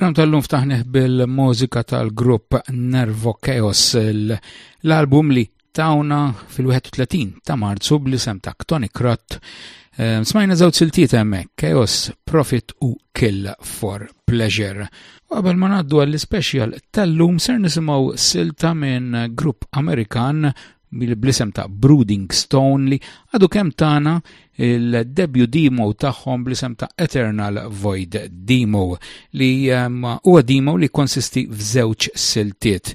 Program tal-lum ftaħneħ bil-mużika tal-grupp Nervo Chaos, l-album li tawna fil-31 ta' Marzu bl-isem ta' Tony Krott. Eh, smajna żewġ siltiet hemmhekk, Chaos, Profit u Kill for Pleasure. U qabel ma ngħaddu għall-ispeċjal tal-lum ser nisimgħu silta minn grupp Amerikan bl-isem ta' Brooding Stone li għadu kem tana il-debut demo tagħhom bl-isem ta' Eternal Void Demo li eh, huwa demo li konsisti f'żewġ siltiet.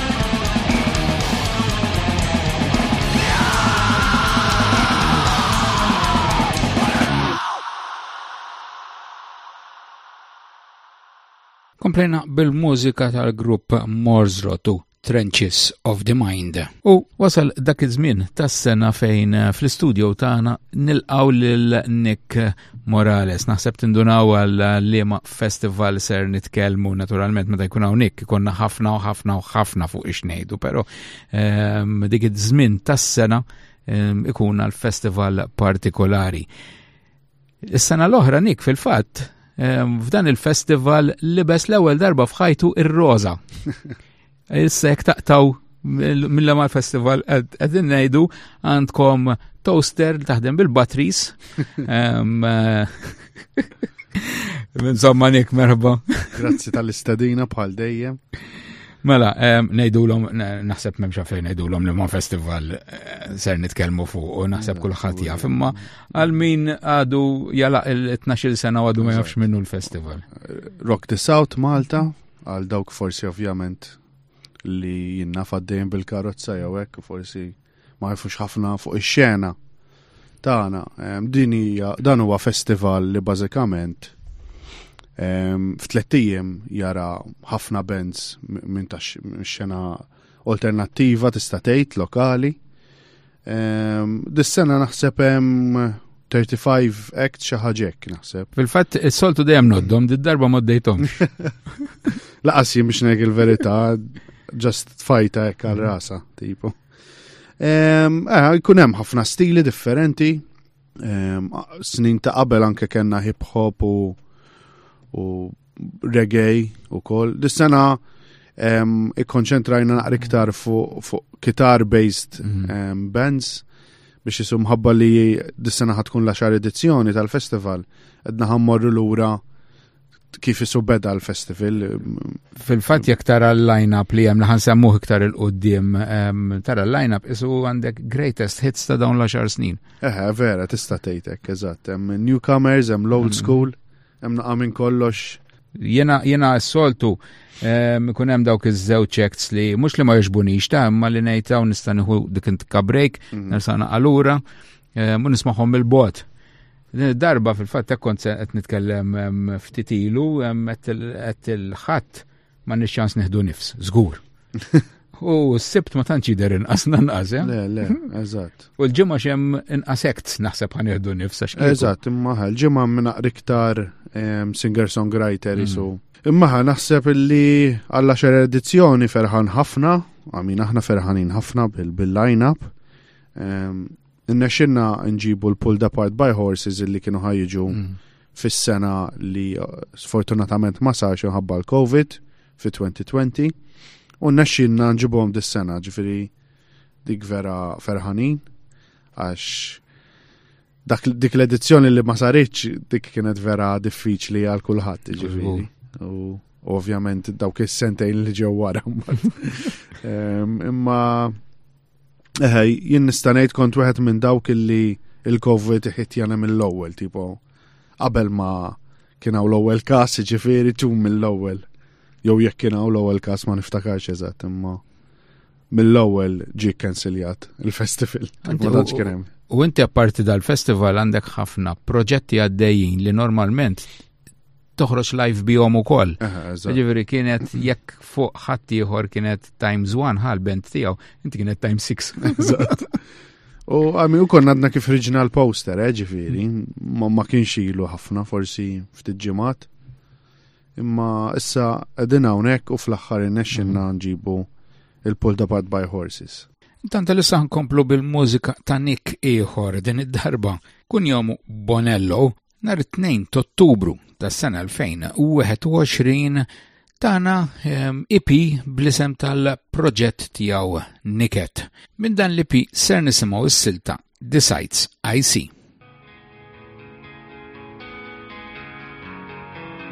Komplejna bil-mużika tal-grupp Morzrotu Trenches of the Mind. U wasal dak iż-żmien tas-sena fejn eh, fl-istudio tagħna nilqaw lil Nick Morales, naħseb tindunaw għal liema festival ser nitkellmu naturalment meta jkun hawnhekk ikonna ħafna u ħafna u ħafna fuq ix ngħidu, però ehm, dik iż-żmien tas-sena ehm, ikun għal festival partikolari. Is-sena l-oħra nik fil-fatt ehm, f'dan il-festival libes l-ewwel darba f'ħajtu ir-roża. Issa jek taqtaw mill-Lamar Festival għedin najdu għandkom toaster li taħdem bil-batteries. Insomma, nik merħba. Grazzi tal-istadina bħal dejjem. Mela, nejdulom, naħseb memxa fejn nejdulom li ma festival eh, ser nitkelmu fuq u naħseb kullħat jaf, imma għal-min għadu jala il-12 sena għadu ma jafx minnu l-festival. Rock the South Malta, Għal dawk forsi ovvjament li jinna faddejn bil-karozza jew hekk forsi ma jafux ħafna fuq ix-xena tagħna. Din hija dan huwa festival li bażikament f'tlettijiem jara ħafna bands minn tax xena alternattiva tista' tgħid lokali Ehm, dis-sena naħseb hemm 35 act xi ħaġek naħseb. Fil-fatt is-soltu dejjem noddhom, did-darba ma ddejthom. Laqas jien biex ngħid il-verità, just fajta hekk għal rasa, tipo. Ehm, eh, jkun hemm ħafna stili differenti. Ehm, snin ta' qabel anke kellna hip hop u u reggae u koll. Dis-sena ikkonċentrajna naqra iktar fuq kitar based mhm. bands biex jisum ħabba li dis-sena ħatkun la xar edizzjoni tal-festival. Edna ħammorru l-ura kif jisu beda l-festival. Fil-fat jek tara l-line-up li jem laħan semmuħ iktar il-qoddim, tara l-line-up isu għandek greatest hits ta' dawn l-10 snin. Eħe, vera, tista' tejtek, eżatt. Newcomers, hemm l-old mm. school, Hemm naqa' minn kollox. Jena jena s-soltu ehm, kun hemm dawk iż-żewġ acts li mhux li ma jogħġbunix ta' imma li ngħid hawn nista' nieħu dik intka break, mhm. nersa allura ehm, u nismagħhom mill-bot. Darba fil-fatt hekk kont qed nitkellem ehm, ftit ilu qed il-ħadd Ma nix ċans neħdu nifs, żgur. U s-sibt ma tantx jidher inqas nanqas, eh? Le, le, eżatt. U l-ġimgħa xem inqas hekk naħseb ħanieħdu nifs għax. Eżatt, imma l-ġimgħa minn iktar ehm, singer-songwriter mm. isu. Imma naħseb li għalla xer edizzjoni ferħan ħafna, għamin aħna ferħanin ħafna bil-line-up. Ehm, Nnexxinna nġibu l-pulled apart by horses illi kienu ħajġu mm. fis-sena li uh, sfortunatament ma sarx inħabba l-COVID fi 2020 u nnexxinna nġibhom dis-sena ġifieri dik vera ferħanin għax dak dik l-edizzjoni li ma saritx dik kienet vera diffiċli għal kulħadd ġifieri. U ovvjament dawk is-sentejn li ġew wara. Ehm, imma Eħej, jien nista' ngħid kont wieħed minn dawk illi il-COVID ħitjana mill-ewwel tipo qabel ma kien hawn l-ewwel każ ġifieri tu mill-ewwel. Jew jekk kien hawn l-ewwel każ ma niftakarx eżatt imma mill-ewwel ġie kkensiljat il-festival. U inti apparti dal-festival għandek ħafna proġetti għaddejjin li normalment toħroġ live bihom ukoll. Ġifieri kienet jekk fuq ħadd ieħor kienet times one ħal bent tiegħu, inti kienet times six. U għamil u konnadna kif riġna l-poster, eh, ġifiri, ma kienx ilu ħafna, forsi ftit ġimat. Imma issa għedin hawnhekk u fl-aħħar innexxinna mhm. nġibu il-pull da bad by horses. Tant li nkomplu bil-mużika ta' Nick ieħor din id-darba kun jomu Bonello Nhar it-tnejn t'Ottubru tas-sena 2021 tana ehm, IP bl-isem tal-proġett tiegħu Niket. Minn dan l-IP ser nisimgħu s-silta Decides IC.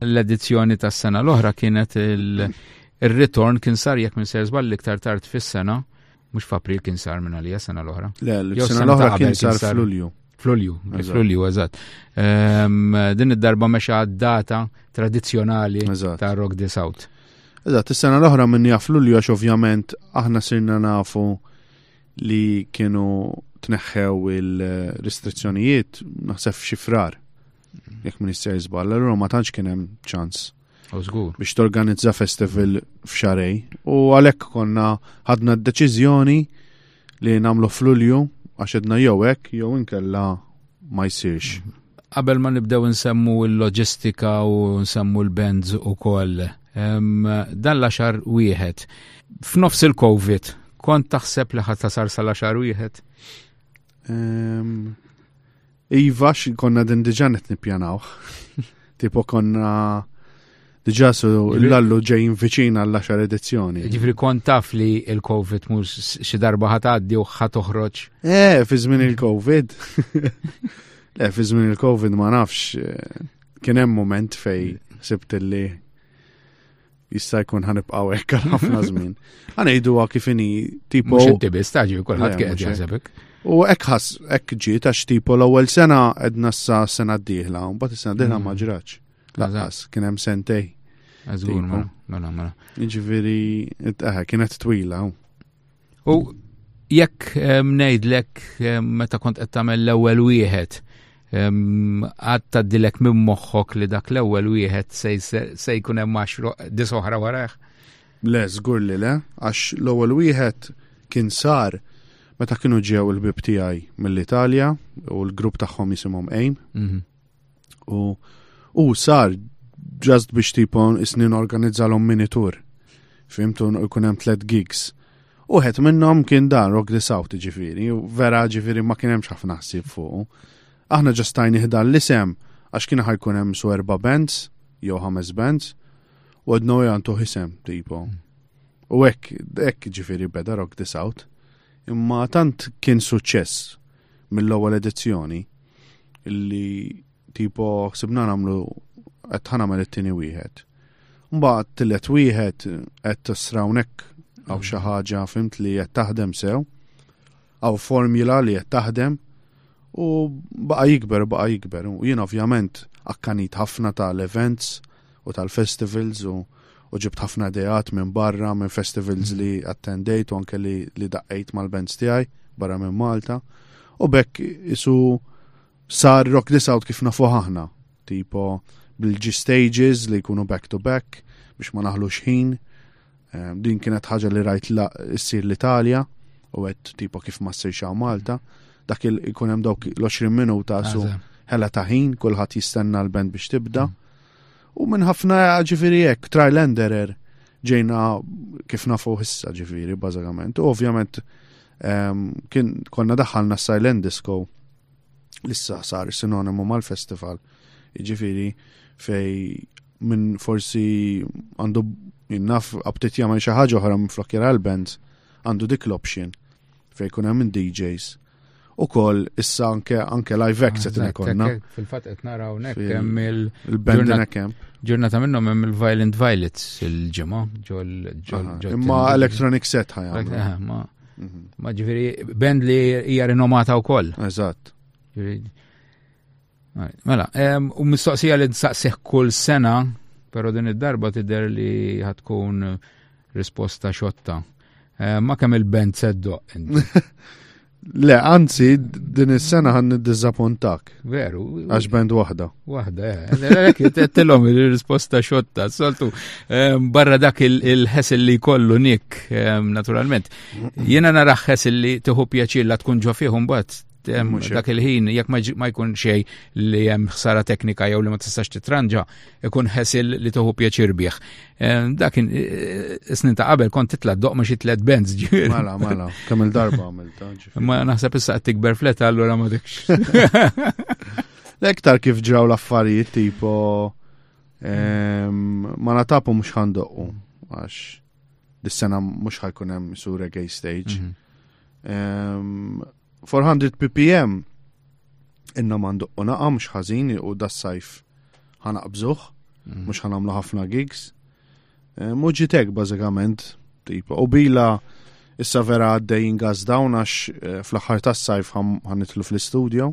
L-edizzjoni tas-sena l-oħra kienet il-ritorn kien sar jekk minn ser żball iktar tard fis-sena, mhux f'April kien sar minn għalija sena l-oħra. Le, l-sena l-oħra kien sar f'Lulju. F'Lulju, f'Lulju, eżatt. Ehm, din id-darba mexa data tradizzjonali ta' Rock Day South. Eżatt, is-sena l-oħra minn jaf Lulju għax ovvjament aħna sirna nafu li kienu tneħħew il-restrizzjonijiet naħseb xifrar. Jekk Minister Zbal, l ma tantx kien hemm ċans. Biex torganizza festival f'xarej. U għalhekk konna ħadna d-deċiżjoni li nagħmlu f'Lulju għax edna jew hekk jew inkella ma jsirx. Qabel ma nibdew nsemmu l-loġistika u nsemmu l-bands u koll, dan l-axar wieħed. F'nofs il-Covid, kont taħseb li ħadd tasar sal-axar wieħed? Iva, konna din diġan qed nippjanawh. Tipo konna diġa su l-allu ġejn viċin għall-10 edizzjoni. Ġifri kont taf li il-Covid mux xi darba ħataddi u ħatoħroġ. Eh, fi żmien il-Covid. Le, fi żmien il-Covid ma nafx eh, kien hemm moment fej sibt li jista' jkun ħanibqgħu hekk għal ħafna żmien. Ħanejduha kif inhi tipo. Mhux inti biss taġi kulħadd kien qed jaħsebek. U hekk ħass hekk ġiet għax tipo l-ewwel sena qedna sa sena d-dieħla, u mbagħad is-sena d-dieħla mm. ma ġratx. Laqas kien hemm sentej. Eżgur, mela, mela. Jiġifieri, eh, kienet twila. U jekk ehm, ngħidlek ehm, meta kont qed tagħmel l-ewwel wieħed ehm, għad taddilek minn moħħok li dak l-ewwel wieħed se jkun hemm dis oħra warah? Le, żgur li le, għax l-ewwel wieħed kien sar meta kienu ġew il-bib tiegħi mill-Italja u l-grupp tagħhom jisimhom Aim. Mhm. U u sar ġast biex tipo isnin organizzalhom minitur. Fimtu jkun hemm tliet gigs. Uħed minnhom kien dan Rock the South ġifiri, vera ġifiri ma kien hemmx ħafna ħsieb fuq. Aħna ġastajni ħdan l-isem għax kien ħajkun hemm su erba' bands jew ħames bands u għadnu għantu ħisem tipo. U hekk hekk ġifiri beda Rock the South. Imma tant kien suċċess mill-ewwel edizzjoni illi tipo sibna namlu qed ħanamel it-tieni wieħed. Mbagħad tillet wieħed qed tisrawnek għaw xi ħaġa fimt li qed taħdem sew, għaw formula li qed taħdem u baqa jikber, baqa jikber. U jien ovvjament akkanit ħafna tal-events, u tal-festivals u u ġibt ħafna ideat minn barra, minn festivals mm. li attendejt u anke li, li daqqejt mal-bands tiegħi barra minn Malta. U bekk isu sar rock this out kif nafu ħahna, tipo bil-G stages li jkunu back to back biex ma naħlu xħin. Ehm, din kienet ħaġa li rajt la issir l-Italja u għed tipo kif ma ssirx Malta. Dak il-kunem dawk l-20 minuta su ħela taħin, kullħat jistenna l-band biex tibda. Mm. U minn ħafna ġifiri hekk, trial and error, ġejna kif nafu issa ġifiri, bażikament. U ovvjament ehm, kien konna daħalna silent disco lissa sar sinonimu mal-festival. Ġifiri fej minn forsi għandu jinnaf abtit jagħmel xi ħaġa oħra minn flokjer għal-bands għandu dik l-option fej kun hemm DJs u koll issa anke anke live act qed ikollna. Fil-fatt qed naraw hemm il-bandina kemm. Ġurnata minnhom hemm il-Violent Violets il-ġimgħa ġol Imma Electronic Set ħajja. Ma mhm. ġifieri band li hija rinomata wkoll. Eżatt. Mela, u mistoqsija li nsaqsiħ kull sena, pero din id-darba tidher li ħatkun risposta xotta. Ma kemm il-band seddo. Le, anzi, din is-sena ħan niddiżappuntak. Veru. Għax band waħda. Waħda, eh. Tillom il-risposta xotta. Soltu, barra dak il-ħesel li kollu nik, naturalment. Jena naraħ ħesel li tiħu pjaċir la tkun ġo fihum bat dak il-ħin jekk ma jkun xej li hemm ħsara teknika jew li ma tistax titranġa, ikun ħesil li tuħu pjaċir bih. Dak eh, snin ta' qabel kont titla' doq ma xi tlet benz ġifieri. Mala, mala, kemm il-darba għamilta. Ma naħseb issa qed tikber fleta allura ma dikx. L-ektar kif ġraw l-affarijiet tipo ma natapu mhux ħandoqqu għax dis-sena mhux ħajkun hemm su reggae stage. Mhm. 400 ppm inna mandu u naqa mux ħazin u das-sajf ħanaqbżuħ, mhm. mux ħanamlu ħafna gigs. Eh, Muġitek bazikament, tipa, u bila issa vera għaddej ingaz dawn għax eh, fl-axar tas-sajf ħanitlu fl-studio,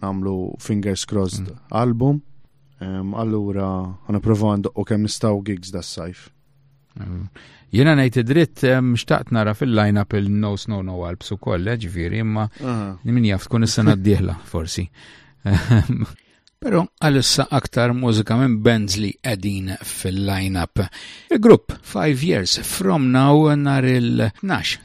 għamlu fingers crossed mhm. album. Allura, għana provaw għandu u kem nistaw gigs das-sajf. Jena najt id-dritt xtaqt nara fil-lajna pil no snow no alps u koll, eh, ġviri, imma min jaf tkun is-sena d-dieħla, forsi. Pero għalissa aktar mużika minn bands li qegħdin fil-lineup. Il-grupp 5 Years From Now nar il-12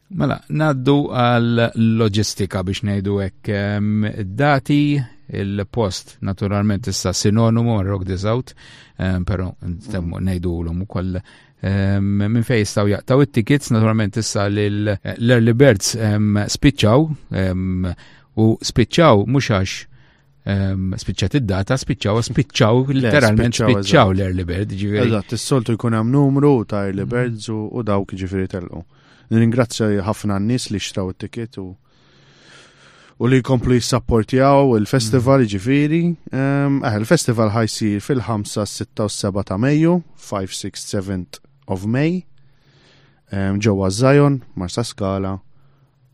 Mela, naddu għal loġistika biex ngħidu hekk dati il-post naturalment issa sinonimu rock this out, pero nsemmu nejdu l-om u koll minn fej jistaw jaqtaw it-tickets naturalment issa l-early birds spiċċaw u spiċċaw mhux għax Ehm, spiċċat id-data, spiċċaw, spiċċaw, literalment spiċċaw l-early bird. Eżatt, s-soltu jkun hemm numru ta' early mhm. birds u dawk ġifiri telqu. Ningrazzja ħafna n-nies li xtraw it-tiket u u li jkomplu jissapportjaw il-festival mhm. ġifiri. Ehm, eh, il-festival ħajsir fil-5, 6 u 7 ta' Mejju, 5, 6, 7 of May, ehm, ġewwa Zion, Marsa Skala,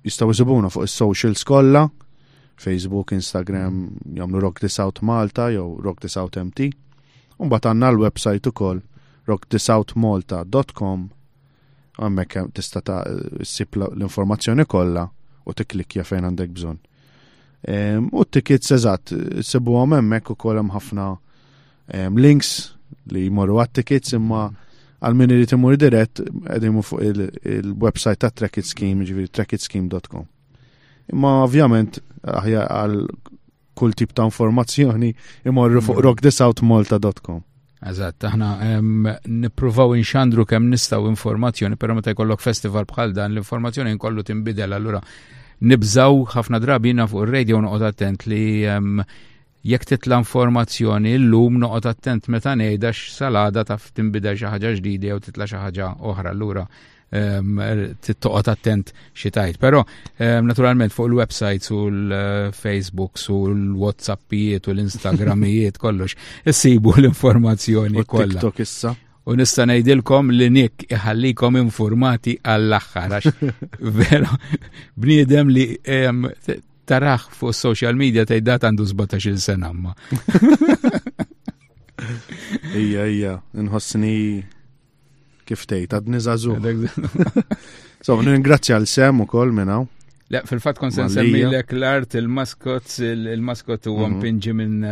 Jistgħu jsibuna fuq is-socials kollha, Facebook, Instagram, jagħmlu Rock This Out Malta jew Rock This Out MT. Mbagħad għandna l-website ukoll rockthisoutmalta.com għammek tista ta' sip l-informazzjoni kollha u tiklikja fejn għandek bżonn. U t-tickets eżatt, sebu għom emmek u kolem ħafna links li jmorru għat-tickets imma għal min irid imur dirett qegħdin fuq il-website ta' Trackit Scheme, ġifieri trackitscheme.com. Imma ovvjament għal kull tip ta' informazzjoni imorru fuq mm. rockthesoutmalta.com. Eżatt, aħna nippruvaw inxandru kemm nistgħu informazzjoni, però meta jkollok festival bħal dan l-informazzjoni nkollu tinbidel allura nibżaw ħafna drabi fuq ir-radio noqgħod attent li Jekk titla' informazzjoni llum noqgħod attent meta ngħidha għax sal-għada taf tinbidel xi ħaġa ġdida jew titla' xi ħaġa oħra allura ehm, er, toqgħod attent xi tajt. Però ehm, naturalment fuq il-websites u l-Facebooks u l-WhatsAppijiet u l-Instagramijiet kollox issibu l-informazzjoni kollha. TikTok issa u nista' ngħidilkom li nik iħallikom informati għall-aħħar għax vera bniedem li Taraħ fuq social media tgħid dat għandu 17-il sena ma. Ija, ija, nħossni kif tgħid għadni żagħżu. So, ningrazzja għal sem ukoll minn hawn. La, fil-fat kon sen semmilek l-art, il-maskot, il-maskot u għom mhm. pinġi minn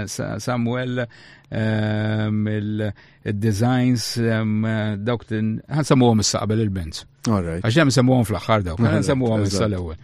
Samuel, ehm, il-designs, ehm, dawk għan sammu għom s-saqbel il-benz. Għax għem sammu għom fl-axħar dawk, għan sammu għom s-sal-ewel.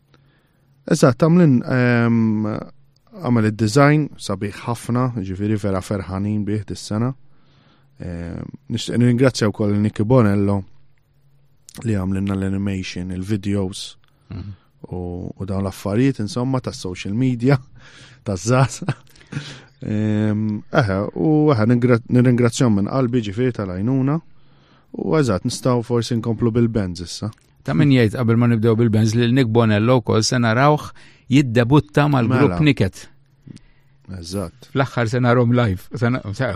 Eżatt, għamlin ehm, għamel id-design sabiħ ħafna, ġifiri vera ferħanin bih dis-sena. Ehm, nixtieq ringrazzja wkoll Nicky Bonello li għamlinna l-animation, il-videos mhm. u dawn l-affarijiet insomma ta' social media, ta' zaza. Ehm, eħe, u eħe, nirringrazzjom minn qalbi ġifiri tal-għajnuna u għazat nistaw forsi nkomplu bil-benz issa. Ta' min jgħid qabel ma nibdew bil-Benz li l-Nick Bonello wkoll se narawh jiddebutta mal-grupp mela. Niket. Eżatt. Fl-aħħar se narhom live.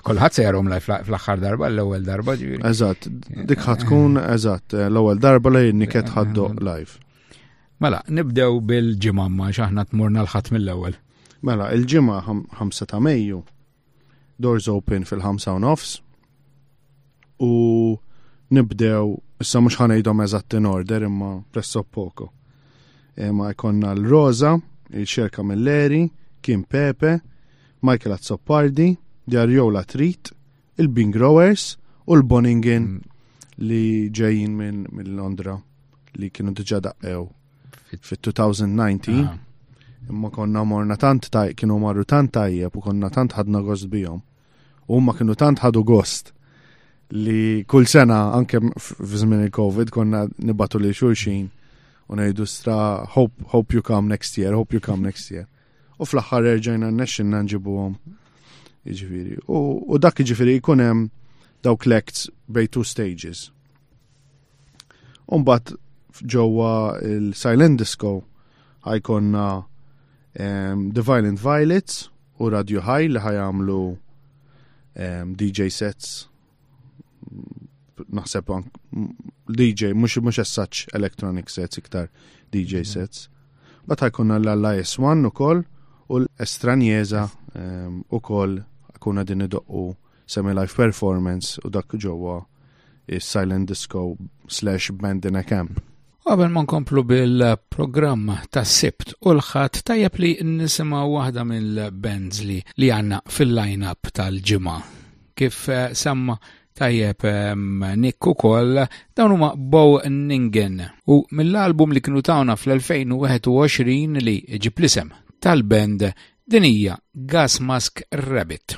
Kulħadd se jarhom live fl-aħħar darba, l-ewwel darba ġifieri. Eżatt, dik ħad tkun eżatt, eh, l-ewwel darba li niket ħaddu live. Mela, nibdew bil-ġimgħa ma x'aħna tmurna l-ħadd mill-ewwel. Mela, il-ġimgħa 5 ta' Mejju Doors open fil-5 u nofs. U nibdew, issa mhux ħanejdhom eżatt in order imma presso poco. E, ma jkonna l-Rosa, il-Xerka Milleri, Kim Pepe, Michael Azzopardi, Jarjola Trit, il-Bean Growers u l-Bonningen mm. li ġejjin minn Londra li kienu diġa daqqew fit-2019. Ah. Imma konna morna tant taj, kienu marru tant tajjeb u konna tant ħadna gost bijom. U ma kienu tant ħadu gost li kull sena anke f'żmien il-Covid konna nibatu li xulxin u ngħidu stra hope, hope you come next year, hope you come next year. U fl-aħħar erġajna n-nexxinna nġibuhom. Iġifieri. U dak iġifieri jkun hemm dawk l-acts bej two stages. Umbat ġewwa il-Silent Disco ħajkonna um, The Violent Violets u Radio High li ħajamlu um, DJ sets naħseb DJ mhux mhux as-such electronic sets iktar DJ mhm. sets. Bat ħajkonna l-Alla S1 ukoll u l-Estranjeza um, ukoll kuna din idoqqu Semi live performance u dak ġewwa is-silent disco slash band in a camp. Qabel ma nkomplu bil-programm ta' sibt u l-ħadd tajjeb li nisimgħu waħda mill-bands li li għandna fil-line-up tal-ġimgħa. Kif eh, semma tajjeb ehm, nikku kol dawn huma Bow Ningen u mill-album li kienu tawna fl-2021 li ġib l-isem tal-band din hija Gas Mask Rabbit.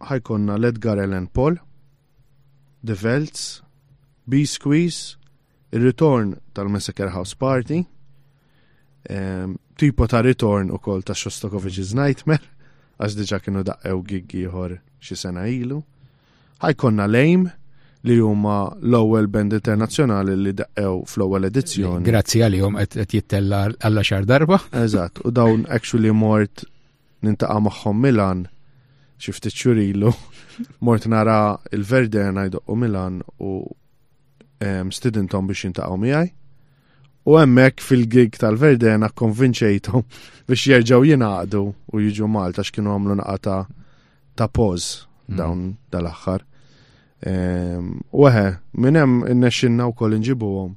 Ħa jkollna l-Edgar Allan Poe, The Veltz, Bee Squeeze, ir-ritorn tal-Massacre House Party, ehm, tipo ta' ritorn ukoll ta' Shostakovich's Nightmare, għax diġa kienu daqqew gig ieħor xi sena ilu. Ħajkonna lejm li huma l-ewwel band internazzjonali li daqqew fl-ewwel edizzjoni. Grazzi għalihom qed jittella għalla xar darba. Eżatt, u dawn actually mort nintaqa' magħhom Milan xi ftit xhur ilu. Mort nara il-Verder ngħidoqqu Milan u studintom biex jintaqgħu miegħi. U hemmhekk fil-gig tal-Verdena konvinċejthom biex jerġgħu jingħaqdu u jiġu Malta x'kienu għamlu naqata ta' poz mm. dawn dal-aħħar. Ehm, u eħe, minn hemm innexxinna wkoll inġibuhom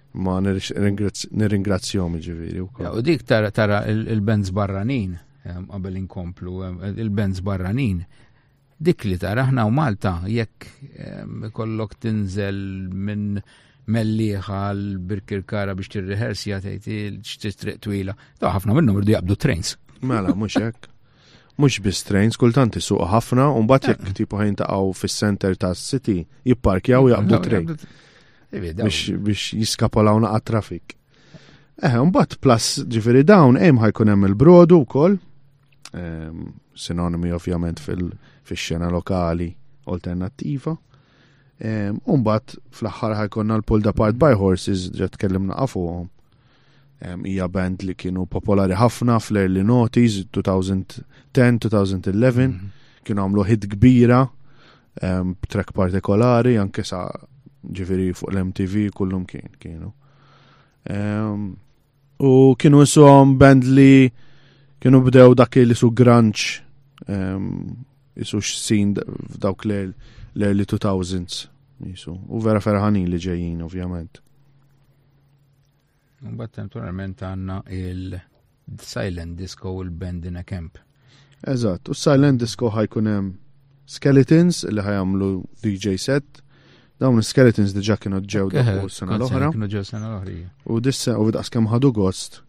Ma nirringrazzjom ġiviri. U dik tara tara il-benz barranin, qabel inkomplu, il-benz barranin. Dik li tara ħna u Malta, jekk kollok tinżel minn melliħa l-birkirkara biex tirriħersja tgħid il-ċtriq twila. Da ħafna minnhom irdu jaqbdu trains. Mela, mhux hekk. Mhux biss trains, kultant isuqu ħafna u mbagħad jekk eh. tipu ħajn taqgħu fis-center tas-city jipparkjaw jaqbdu train. Biex jiskapolaw naqa' traffic. Eh, mbagħad plus ġifieri dawn hemm ħajkun hemm il-brodu wkoll. Ehm, sinonimi ovvjament fil-xena lokali alternattiva. Ehm, mbagħad fl-aħħar ħajkonna l-pull apart by horses ġet tkellimna qafuhom Hija band li kienu popolari ħafna fl-early noties, 2010-2011, mhm. kienu għamlu hit kbira b'trek partikolari, anke sa ġifiri fuq l-MTV kullum kien kienu. U kienu jisom band li kienu bdew dak li su grunge jisu xsin f'dawk l-early 2000s. Jisu. U vera ferħanin li ġejjin, ovvjament. Mbagħad temporalment għandna il-Silent Disco u l-Band in a Camp. Eżatt, u Silent Disco ħajkun hemm Skeletons li ħajamlu DJ set. Dawn Skeletons diġa kienu ġew daħu sena l-oħra. Kienu ġew sena l-oħra. U dissa u daqs kemm ħadu gost.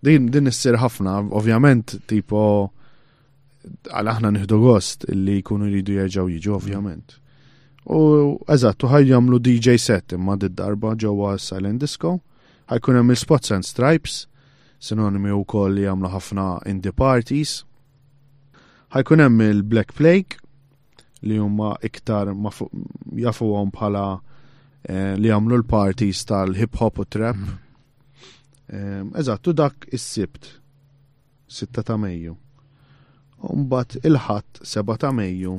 Din din issir ħafna, ovvjament tipo Għal aħna nieħdu gost li jkunu jridu jerġgħu jiġu ovvjament. U eżatt, ħaj jagħmlu DJ set imma d-darba ġewwa Silent Disco, ħajkun hemm il-Spots and Stripes, sinonimi wkoll li jagħmlu ħafna indie parties. Ħajkun hemm il-Black Plague li huma iktar jafuhom bħala eh, li jagħmlu l-parties tal-hip hop u trap. Mm. Eżattu dak is-sibt. 6 ta' Mejju. U mbagħad il-Ħadd 7 ta' Mejju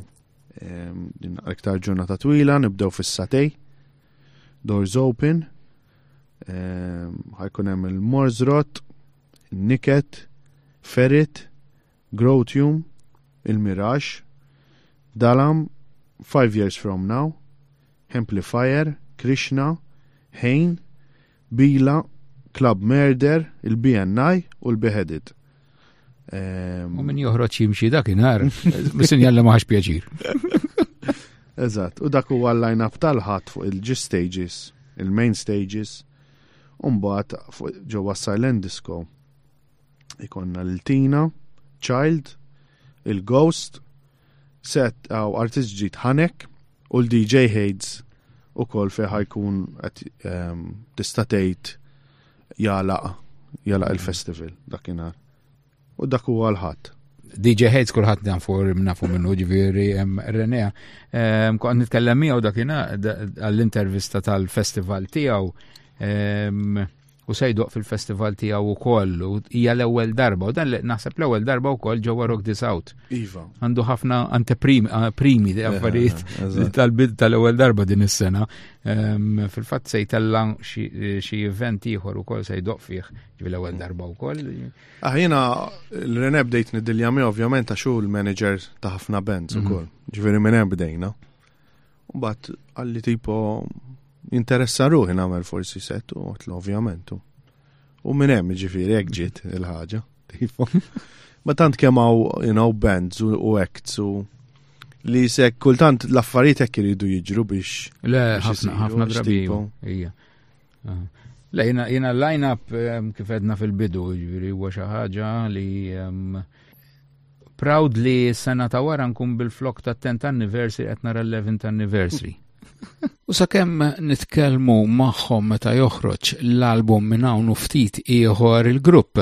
din iktar ġurnata twila nibdew fis-satej. Doors open. Ħajkun hemm il-Morzrot, Niket, Ferit, Grotium, il-Mirax, Dalam, Five Years From Now, Amplifier, Krishna, Hein, Bila, Club Merder, il-BNI u l-Beheaded. U min joħroġ jimxi dak inhar, sinjal li maħx pjaċir. Eżatt, u dak huwa l-line-up tal-ħadd fuq il-G-stages, il-main stages, u mbagħad ġewwa Silent Disco. Ikonna l-Tina, Child, il-Ghost, Set għaw artist ġdid ħanek u l-DJ Hades u kol fej ħajkun għet ehm, tistatejt jalaq jalaq il-festival dakinar. U dak huwa l-ħadd. DJ Hades kulħadd nafu nafu minnu ġifieri Renea. Ehm, kont nitkellem miegħu dakina għall-intervista tal-festival tiegħu. Ehm, u se jdoq fil-festival tiegħu wkoll u hija l-ewwel darba u dan naħseb l-ewwel darba wkoll ġewwa Rock This Out. Iva. Għandu ħafna anteprimi ah, primi eh, affarijiet eh, tal-bid tal-ewwel darba din is-sena. Ehm, fil-fatt se jtella xi event ieħor ukoll se jdoq fih ġivi l-ewwel mm. darba wkoll. Ah jiena l-Rene bdejt niddiljami ovvjament għax hu l-manager ta' ħafna bands mm. ukoll. Ġifieri minn hemm bdejna. Mbagħad għalli tipo interessa ruħi nagħmel forsi set u għotlu ovvjament. U minn hemm ġifieri hekk ġiet il-ħaġa. Tipo. Ma tant kemm hawn you know, bands u acts u li se kultant l-affarijiet hekk iridu jiġru biex. Le, ħafna ħafna drabi. Ah. Le, jina, jina line-up ehm, kif edna fil-bidu, ġviri, huwa xi ħaġa li ehm, proud li s-sena ta' wara nkun bil-flok ta' 10th anniversary qed nara 11th anniversary. U sakemm nitkellmu magħhom meta joħroġ l-album minn hawn u ftit ieħor il-grupp,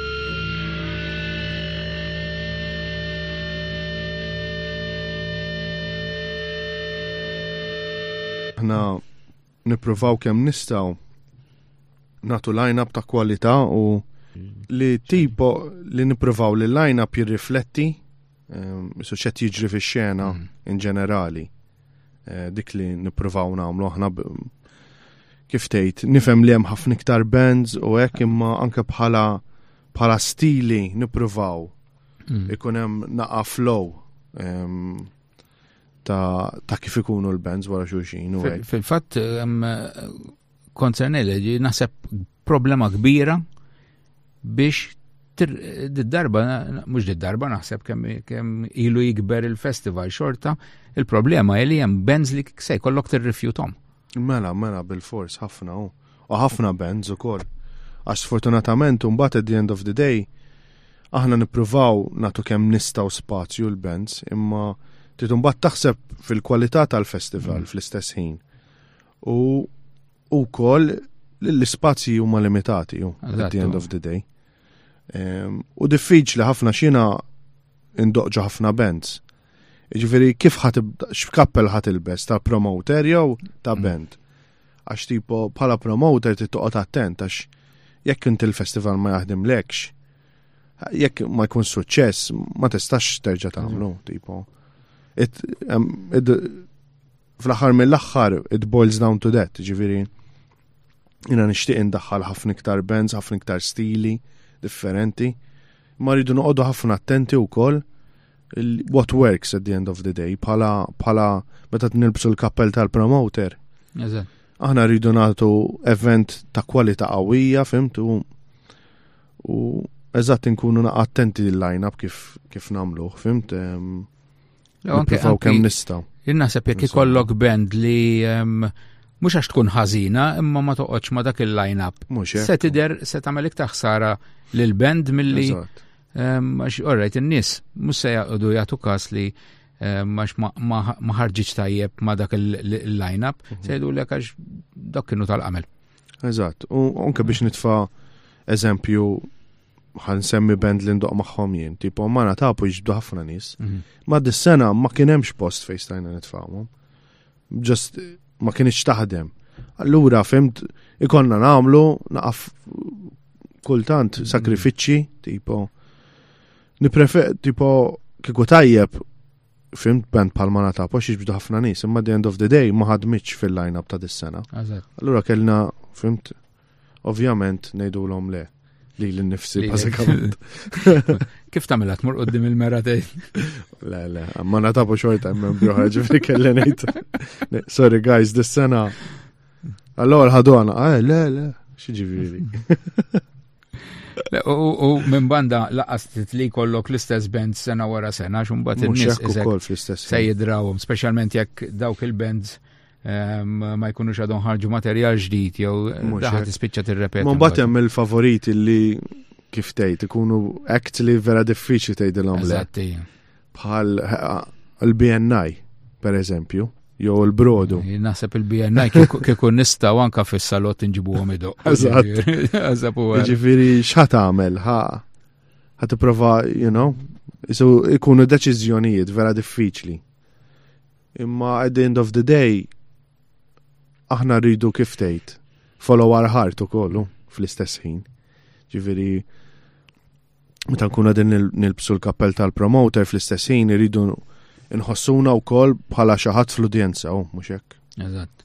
Aħna nippruvaw kemm nistgħu natu line-up ta' kwalità u li tipo li nippruvaw li line-up jirrifletti Ehm, Suċċet jiġri fi xena mm. in ġenerali. Eh, dik li nippruvaw nagħmlu aħna kif tgħid, nifhem li hemm ħafna iktar bands u hekk imma anke bħala bħala stili nippruvaw mm. ikun hemm naqa' flow ehm, ta', ta kif ikunu l-bands wara xulxin. Fil-fatt, ehm, konzerni li naħseb problema kbira biex darba mhux di darba naħseb kemm ilu jikber il-festival xorta, il-problema li hemm benz li se jkollok tirrifjutom. Mela, mela bil-fors ħafna u ħafna benz ukoll. Għax sfortunatament mbagħad at the end of the day aħna nippruvaw natu kemm nistaw spazju l-bands, imma titumbat taħseb fil-kwalità tal-festival mm. fl-istess ħin. U wkoll l-ispazji huma limitati at the end of the day. Ehm, u diffiċli ħafna xina indoqġa ħafna bands. Ġifiri, kif ħat x'kappel ħat il-best ta' promoter jew ta' mm. band? Għax tipo bħala promoter ti toqgħod attent għax jekk inti l-festival ma jaħdim lekx, jekk ma jkun suċċess, ma tistax terġa' tagħmlu, mm. tipo. fl-aħħar mill-aħħar it boils down to that, ġifieri jiena nixtieq indaħħal ħafna iktar bands, ħafna iktar stili differenti. Ma rridu noqogħdu ħafna attenti wkoll what works at the end of the day bħala bħala meta nilbsu l-kappell tal-promoter. Aħna rridu nagħtu event ta' kwalità qawwija, fimtu u eżatt inkunu attenti l-line-up kif, kif namluħ, fimt? Nippruvaw kemm nistgħu. Jien naħseb jekk ikollok band li ehm, mhux għax tkun ħażina imma ma toqgħodx ma dak il-line up. Se tidher se tagħmel iktar ħsara lil band milli ehm, għax orrejt in-nies mhux se jaqgħodu jagħtu każ li ehm, għax ma ħarġitx tajjeb ma dak il-line up, mhm. se jgħidu lek għax dak kienu tal-qamel. Eżatt, u anke biex nitfa' eżempju ħan semmi band li ndoq maħħom jien, tipo ma natapu jġbdu ħafna nis. Mhm. Ma dis-sena ma kien hemmx post fejn stajna nitfahmu. Just ma kienx taħdem. Allura fimt ikonna nagħmlu naqaf kultant mhm. sakrifiċċji tipo niprefer tipo kieku tajjeb fimt band pal ma natapu xiex bġdu ħafna nis, imma the end of the day ma ħadmitx fil-line-up ta' dis-sena. Allura kellna fimt Ovvjament ngħidulhom le li l-nifsi bażikament. Kif tagħmilha tmur qudiem il-mera tej? Le, le, ma natabu xorta hemm bjoħra ġifri kelli ngħid. Sorry guys, dis-sena. Allora ħadu għana, ah, le, le, xi ġifieri. U minn banda laqas li kollok l-istess band sena wara sena, xumbat il-nis. Se jidrawum, specialment jekk dawk il-bands Ehm, ma jkunux għadhom ħarġu materjal ġdid jew daħat tispiċċa tirrepeti. Ma mbagħad hemm il-favoriti li kif tgħid ikunu act li vera diffiċli tgħidilhom le. Eżatti. Bħal l-BNI, per eżempju, jew il-brodu. Eh, naħseb il-BNI kieku nistaw anka fis-salott inġibuhom idu. Eżatt. Ġifieri x'ħat tagħmel ħa ħa tipprova, you know, ikunu deċiżjonijiet vera diffiċli. Imma at the end of the day, aħna rridu kif tgħid, follow our heart ukollu fl-istess ħin. Ġifieri meta nkunu din nilbsu l-kappell tal-promoter fl-istess ħin irridu nħossuna wkoll bħala xi ħadd fl-udjenza, oh, mhux hekk. Eżatt.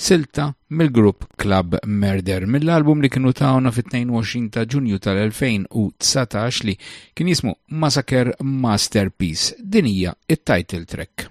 silta mill-grupp Club Murder mill-album li kienu tawna fit-22 ta' Ġunju tal-2019 li kien jismu Massacre Masterpiece. Din hija it-title track.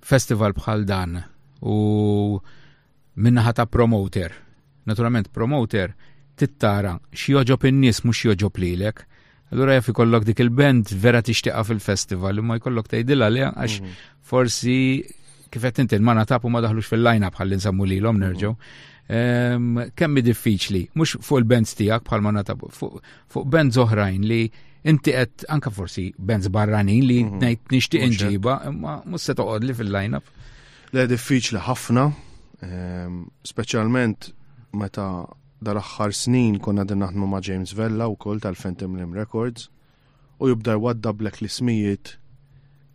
festival bħal dan u minnaħa ta' promoter. Naturalment promoter tittara x'joġob in-nies mhux joġob lilek. Allura jaf ikollok dik il-band vera tixtiqa fil-festival imma jkollok tgħidilha li għax mhm. forsi kif qed inti l-mana tapu ma daħlux fil-lajna bħal nsammu lilhom mhm. nerġgħu. Ehm, kemmi diffiċli, mhux fuq il-bands tiegħek bħal mana tapu, fuq bands oħrajn li inti qed anka forsi bands barranin li mhm. ngħid nixtieq inġiba imma mhux se toqgħod li fil-lineup. Le diffiċli ħafna, ehm, speċjalment meta dal-aħħar snin konna din naħdmu ma' James Vella u koll tal-Phantom Limb Records u jibda jwadda blek li smijiet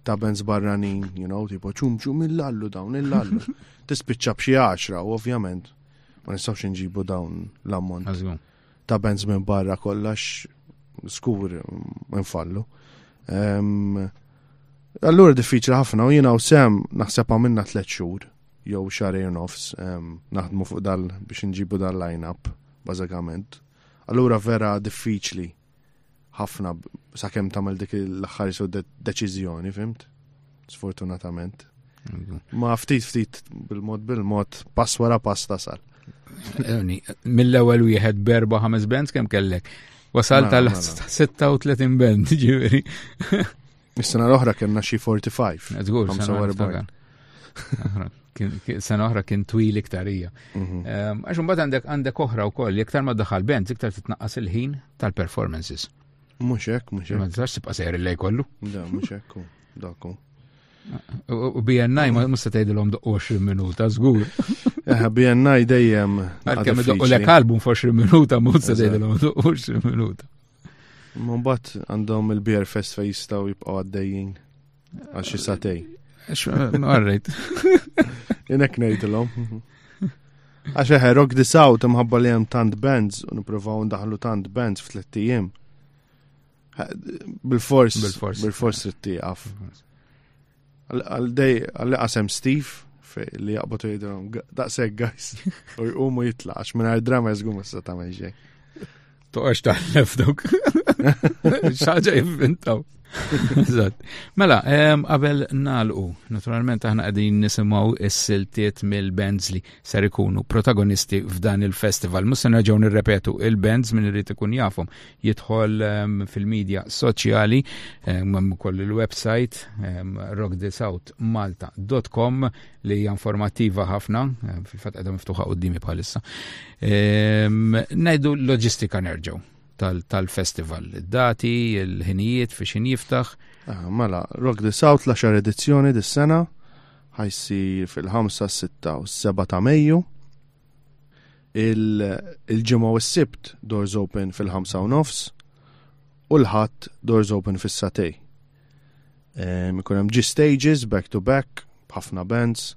ta' benz barranin, you know, tipo ċum ċum il-lallu dawn il-lallu. Tispiċċa b'xi għaxra u ovvjament ma nistawx nġibu dawn l-ammont. ta' bands minn barra kollox skur infallu. Allura diffiċli ħafna u jiena u sem naħseb għamilna tliet xhur jew xarejn nofs naħdmu fuq dal biex nġibu dal line-up bażikament. Allura vera diffiċli ħafna sakemm tagħmel dik l-aħħar isu deċiżjoni, fimt? Sfortunatament. Mhm. Ma ftit ftit bil-mod bil-mod pass wara pass tasal. Erni, mill-ewwel wieħed berba ħames bands kemm kellek? Wasal tal-36 band, ġifieri. Is-sena l-oħra kellna xi 45. Żgur, 45. Sena oħra kien twil iktar hija. Mhm. Ehm, għax imbagħad għandek għandek oħra wkoll, iktar ma daħal band, iktar titnaqqas il-ħin tal-performances. Mhux hekk, mhux hekk. Ma tistax tibqa' sejr il-lej kollu. Da, mhux hekk, daku. U BNI ma musta tgħidilhom doq 20 minuta żgur. Eh, BNI dejjem. Għalkemm doq lek album f'20 minuta musta tgħidilhom doq 20 minuta. Mumbat għandhom il-beer fest fej jistaw jibqaw għaddejjin għal xi satej. Għarrejt. Inek nejdilom. Għax eħe, rock this out, mħabba li jem tant bands, u niprofaw ndaħlu tant bands f'tlitt jem. Bil-fors, bil-fors, bil-fors trid tieqaf. Għal dej, għal qasem Steve, li jaqbot u jidrom, daqseg guys, u jqumu jitlaqx, minna drama jizgum s-sa ta' meġġej. Toqax ta' nefduk. Xaġa jivvintaw. Mela, qabel nalqu, naturalment aħna qegħdin nisimgħu s-siltiet mill-bands li ser ikunu protagonisti f'dan il-festival. Mus se nerġgħu nirrepetu il-bands minn irid ikun jafhom. jidħol ehm, fil-medja soċjali, ehm, koll il-website ehm, rockthesoutmalta.com li hija informattiva ħafna, fil-fatt qiegħda miftuħa qudiemi bħalissa. Ngħidu loġistika nerġgħu tal-festival, id-dati, il-ħinijiet fi xin jiftaħ. Ah, mela, Rock the South la xar edizzjoni dis-sena ħajsi fil-5, 6 u 7 ta' Mejju Il-ġimgħa u s-sibt doors open fil-5 nofs u l-ħadd doors open fis-satej. Ikun hemm ġi stages back to back b'ħafna bands.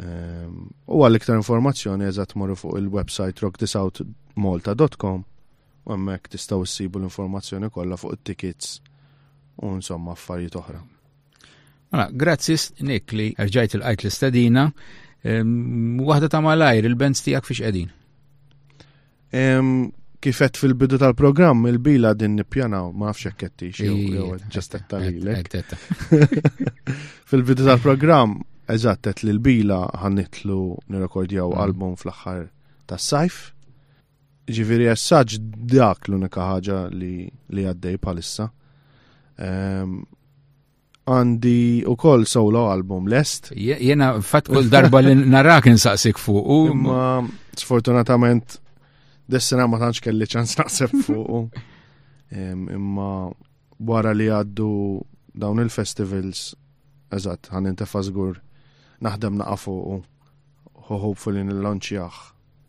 U għal iktar informazzjoni eżatt morru fuq il-website rockthisoutmalta.com u hemmhekk tistgħu ssibu l-informazzjoni kollha fuq it-tickets u insomma affarijiet oħra. Mela, grazzi Nick li rġajt il-qajt l-istadina. Waħda ta' malajr, il-bands tijak fiex edin? Kifet fil-bidu tal-programm, il-bila din nippjanaw, ma nafx hekk kettix, ġastetta lilek. Fil-bidu tal-programm, eżattet li l-bila ħannitlu nirrekordjaw mm. album fl-aħħar tas-sajf. Ġifieri essaġġ dak l-unika ħaġa li li għaddej bħalissa. Ehm, għandi u koll solo album lest. Jena fatt kull darba li narak insaqsik fuq. Imma sfortunatament dessina ma tantx kelli ċans naqseb fuq. Ehm, imma wara li għaddu dawn il-festivals, eżatt, għan intefa zgur, naħdem naqafu u hopefully nil-launċjaħ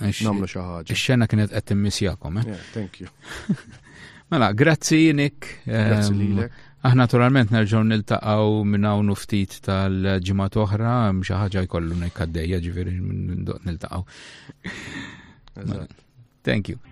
Namlu xi ħaġa. Ix-xena kienet qed timmissjakom, eh? Yeah, thank you. mela, grazzi Nick. Grazzi ehm, lilek. Aħna naturalment nerġgħu niltaqgħu minn hawn ftit tal-ġimgħat oħra, xi ħaġa jkollu ngħid għaddejja ġifieri niltaqgħu. Thank you.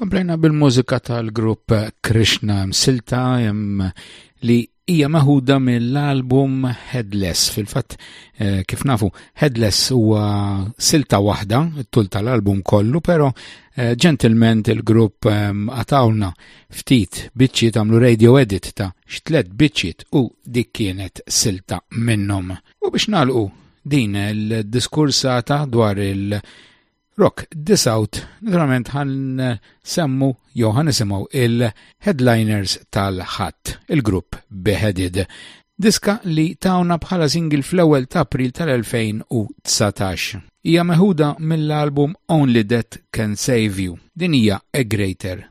Komplejna bil-mużika tal-grupp Krishna Msilta li hija maħuda mill-album Headless. Fil-fatt eh, kif nafu, Headless huwa silta waħda, tul tal-album kollu, però eh, ġentilment il-grupp għatawna Ftit biċċiet għamlu radio edit ta' x'tlett biċċiet u dik kienet silta minnhom. U biex nagħlqu din il-diskursata dwar il- Rock This Out, naturalment ħan semmu jew ħan nisimgħu il-headliners tal-ħadd, il-grupp Beheaded. Diska li tawna bħala single fl-ewwel ta' April tal-2019. Hija meħuda mill-album Only Death Can Save You. Din hija A Greater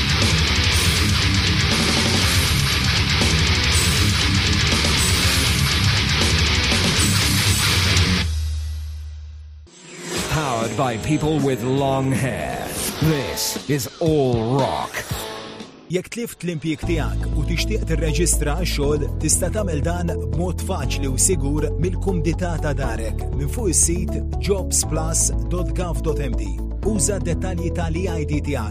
Powered by people with long hair. This is All Rock. Jekk tlift l-impjeg tiegħek u tixtieq tirreġistra għax-xogħol, tista' tagħmel dan b'mod faċli u sigur mill-kumdità ta' darek minn fuq is-sit jobsplus.gov.md. Uża dettalji tal-EID tiegħek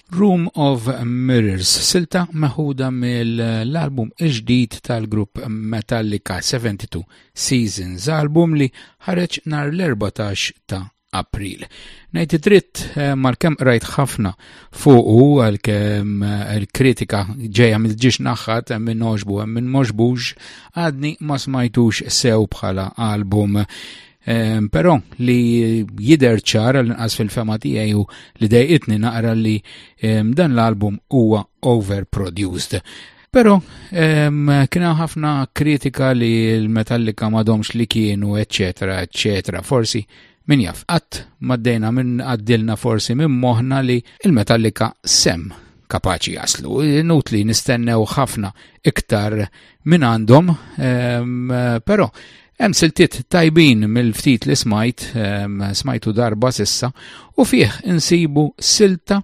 Room of Mirrors, silta meħuda mill-album iġdid tal-grupp Metallica 72 Seasons, album li ħareġ nar l-14 ta' April. Najti dritt eh, mal-kem rajt ħafna fuqu għal-kem eh, il-kritika ġeja mill-ġiex naħħat eh, minn oġbu minn moġbux għadni ma smajtux sew bħala album Ehm, però li jider ċar l-inqas fil-fema tiegħi u li dejqitni naqra li ehm, dan l-album huwa overproduced. Però ehm, kien hemm ħafna kritika li l-Metallica m'għadhomx li kienu, eċetera, eċetera. Forsi min jaf qatt maddejna minn għaddilna forsi minn moħna li l-Metallica sem kapaċi jaslu. Nut li nistennew ħafna iktar minn għandhom, ehm, però hemm siltiet tajbin mill-ftit li smajt, ehm, smajtu darba sissa, u fih insibu silta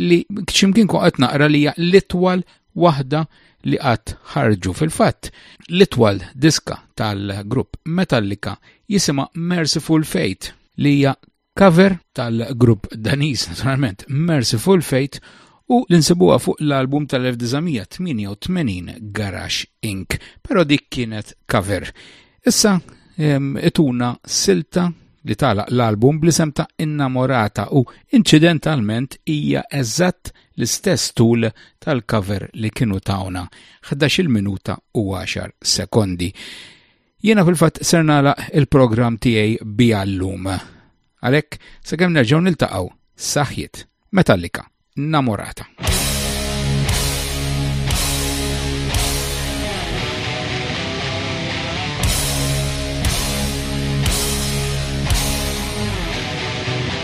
li ximkien kun qed naqra li hija l-itwal waħda li qatt ħarġu fil-fatt. L-itwal diska tal-grupp Metallica jisima Merciful Fate li hija Cover tal-grupp Daniż naturalment Merciful Fate u l-insibuha fuq l-album tal-1988 Garage Inc. Però dik kienet cover. Issa ituna silta li talaq l-album blisem ta' Innamorata u incidentalment hija eżatt l-istess tul tal-cover li kienu tawna 11 minuta u 10 sekondi. Jiena fil-fatt ser nagħlaq il-programm tiegħi bi għallum. Għalhekk, sakemm nerġgħu niltaqgħu, saħħiet, metallika, namorata.